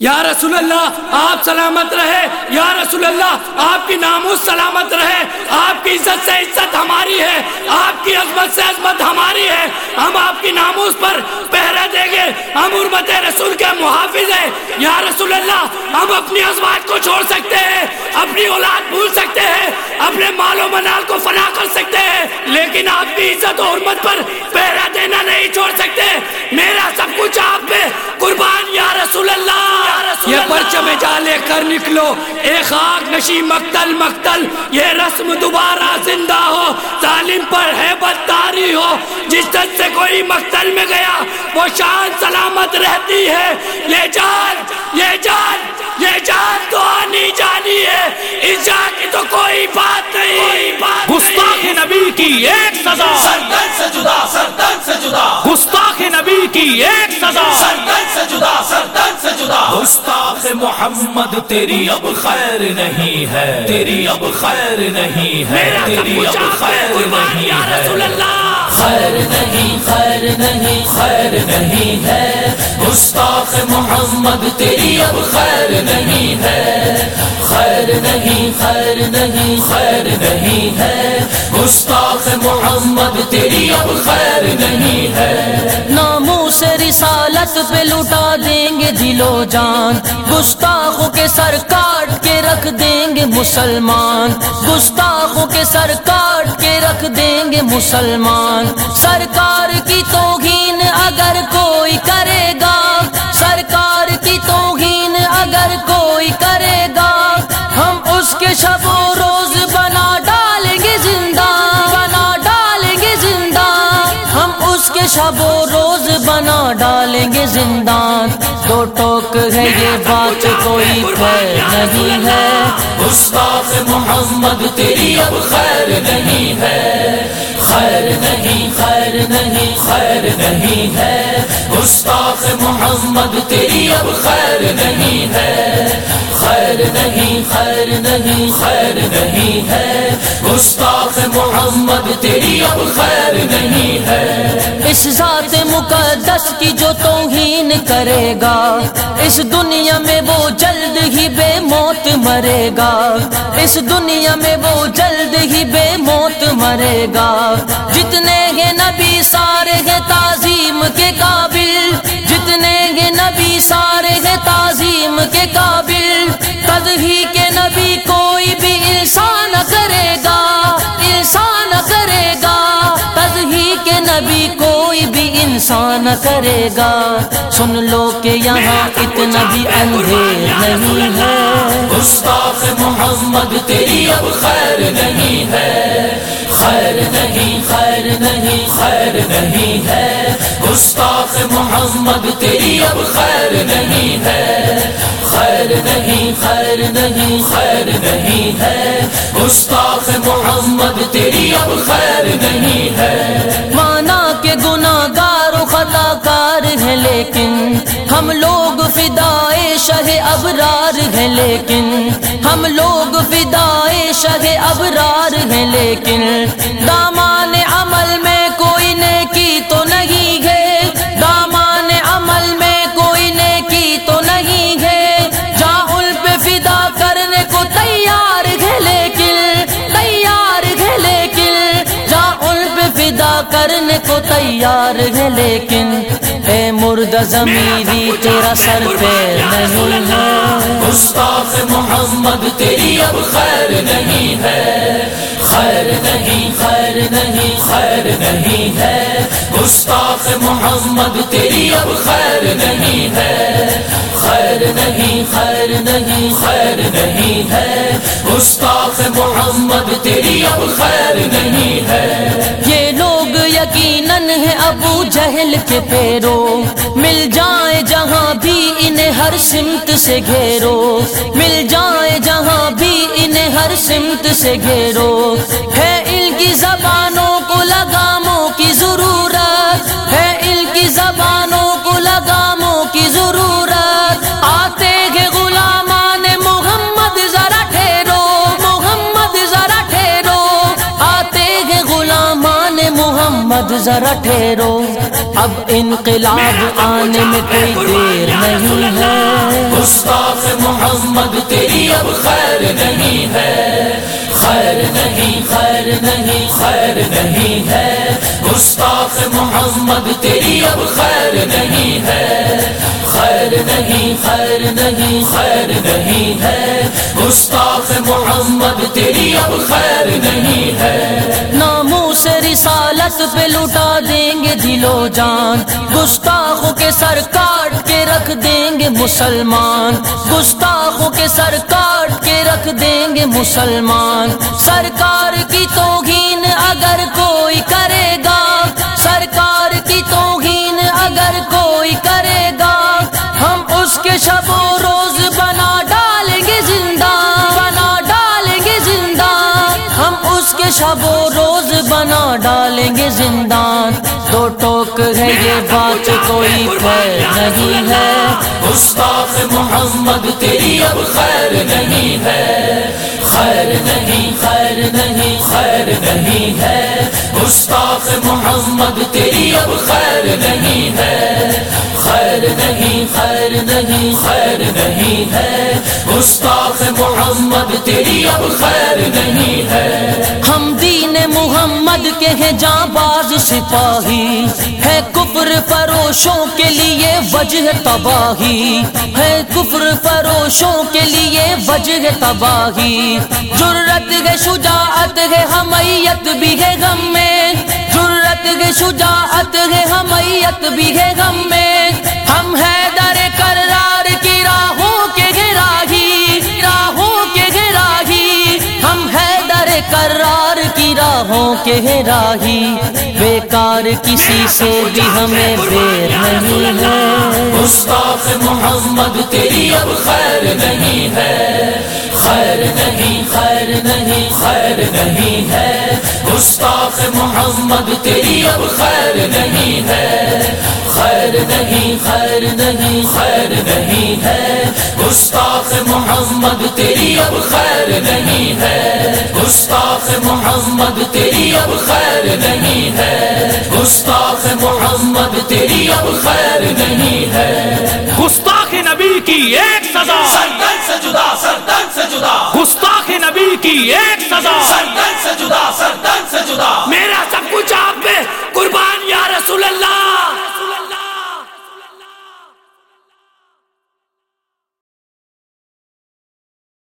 یا رسول اللہ، آپ سلامت رہے۔ یا رسول اللہ، آپ کی ناموس سلامت رہے۔ آپ کی عزت سے عزت ہماری ہے۔ آپ کی عظمت سے عظمت ہماری ہے۔ ہم آپ کی ناموس پر پہرے دیں گے۔ ہم حرمت رسول کے محافظ ہیں۔ یا رسول اللہ، ہم اپنی ازواج کو چھوڑ سکتے ہیں۔ اپنی اولاد بھول سکتے ہیں۔ اپنے مال و منال کو فنا کر سکتے ہیں۔ لیکن آپ کی عزت و حرمت پر پہرا دینا نہیں چھوڑ سکتے۔ میرا سب کچھ آپ پہ یہ جا لے کر نکلو۔ اے خاک نشی مقتل مقتل، یہ رسم دوبارہ زندہ ہو۔ ظالم پر ہے بدتاری ہو۔ جس دن سے کوئی مقتل میں گیا، وہ شان سلامت رہتی ہے۔ یہ جان یہ جان یہ جان۔ تو آنی جانی ہے اس جان کی تو کوئی بات نہیں۔ گستاخ نبی کی ایک سزا۔ سردن سے جدا سردن سے جدا۔ گستاخ نبی کی ایک سزا۔ سردن سے جدا سردن سے جدا۔ گستاخ محمد تیری اب خیر نہیں ہے۔ تیری اب خیر نہیں ہے۔ تیری اب خیر قربان یا نہیں رسول ہے اللہ۔ خیر نہیں خیر نہیں خیر نہیں ہے۔ گستاخ محمد تیری اب خیر نہیں ہے۔ خیر نہیں خیر نہیں خیر نہیں ہے۔ گستاخ محمد تیری اب خیر نہیں ہے۔ ناموں سے رسالت پہ لٹا دیں گے دل و جان۔ گستاخوں کے سر کاٹ کے رکھ دیں گے مسلمان۔ گستاخوں کے سر کاٹ کے رکھ دیں گے مسلمان۔ سرکار کی توہین اگر کوئی کرے گا۔ سرکار کی توہین اگر کوئی کرے گا۔ ہم اس کے شب و روز بنا ڈالیں گے زندان۔ دو ٹوک ہے یہ بات کوئی خیر نہیں ہے۔ گستاخ محمد تیری اب خیر نہیں ہے۔ خیر نہیں خیر نہیں خیر نہیں ہے۔ گستاخ محمد تیری اب خیر نہیں ہے۔ خیر نہیں خیر نہیں خیر نہیں ہے۔ گستاخ محمد تیری اب خیر نہیں ہے۔ اس ذات مقدس کی جو توہین کرے گا۔ اس دنیا میں وہ جلد ہی بے موت مرے گا۔ اس دنیا میں وہ جلد ہی بے موت مرے گا۔ جتنے ہیں نبی سارے ہیں تعظیم کے قابل۔ جتنے ہیں نبی سارے ہیں تعظیم کے قابل۔ کوئی بھی انسان کرے گا۔ سن لو کہ یہاں اتنا بھی اندھیر نہیں ہے۔ گستاخ محمد، تیری اب خیر نہیں ہے۔ خیر نہیں خیر نہیں خیر نہیں ہے۔ گستاخ محمد، تیری اب خیر نہیں ہے۔ خیر نہیں خیر نہیں خیر نہیں ہے۔ گستاخ محمد، تیری اب خیر نہیں ہے۔ فدائے شہ ابرار ہیں لیکن ہم لوگ فدائے شہ ابرار ہیں لیکن دامان عمل فدا کرنے کو تیار ہے، لیکن اے مرد ضمیری تیرا سر پہ نہیں ہے۔ گستاخ محمد، تیری اب خیر نہیں ہے۔ خیر نہیں خیر نہیں خیر نہیں ہے۔ گستاخ محمد، تیری اب خیر نہیں ہے۔ خیر نہیں خیر نہیں خیر نہیں ہے۔ گستاخ محمد، تیری اب خیر نہیں ہے۔ ابو کے پیرو، مل جائے جہاں بھی انہیں ہر سمت سے گھیرو۔ مل جائے جہاں بھی انہیں ہر سمت سے گھیرو۔ ہے ان کی زبان محمد ذرا ٹھہرو۔ اب انقلاب آنے میں کوئی دیر نہیں ہے۔ نہیں ہے۔ خیر نہیں خیر نہیں خیر نہیں ہے۔ گستاخ محمد تیری اب خیر نہیں ہے۔ خیر نہیں خیر نہیں خیر نہیں ہے۔ گستاخ محمد تیری اب خیر نہیں ہے۔ ہاتھ پہ لٹا دیں گے دلو جان۔ گستاخوں کے سر کاٹ کے رکھ دیں گے مسلمان۔ گستاخوں کے سر کاٹ کے رکھ دیں گے مسلمان۔ سرکار کی توہین شب و روز بنا ڈالیں گے زندان۔ دو ٹوک ہے یہ بات کوئی پیر نہیں ہے۔ گستاخ محمد تیری اب خیر نہیں ہے۔ خیر نہیں خیر نہیں خیر نہیں ہے۔ گستاخ محمد تیری اب خیر نہیں ہے۔ خیر نہیں خیر نہیں خیر نہیں ہے۔ گستاخ محمد تیری اب خیر نہیں کے ہیں جاں باز سپاہی ہے کفر فروشوں کے لیے وجہ تباہی ہے کفر فروشوں کے لیے وجہ تباہی جرت ہے شجاعت ہے حمیت بھی ہے غم میں جرت ہے شجاعت ہے حمیت بھی ہے غم میں ہم ہے در کرار کی راہوں کے گراہی راہوں کے گراہی ہم ہے در کرار راہوں کے راہی، بیکار کسی سے بھی ہمیں بیر نہیں ہے۔ مصطاف محمد تیری اب خیر نہیں ہے، خیر نہیں خیر نہیں خیر نہیں ہے۔ گستاخ محمد تیری اب خیر نہیں ہے۔ خیر نہیں خیر نہیں خیر نہیں ہے۔ گستاخ محمد تیری اب خیر نہیں ہے۔ گستاخ محمد تیری اب خیر نہیں ہے۔ گستاخ محمد تیری اب خیر نہیں ہے۔ گستاخ نبی کی ایک سزا۔ سردن سے جدا سردن سے جدا۔ گستاخ نبی کی ایک سزا۔ خدا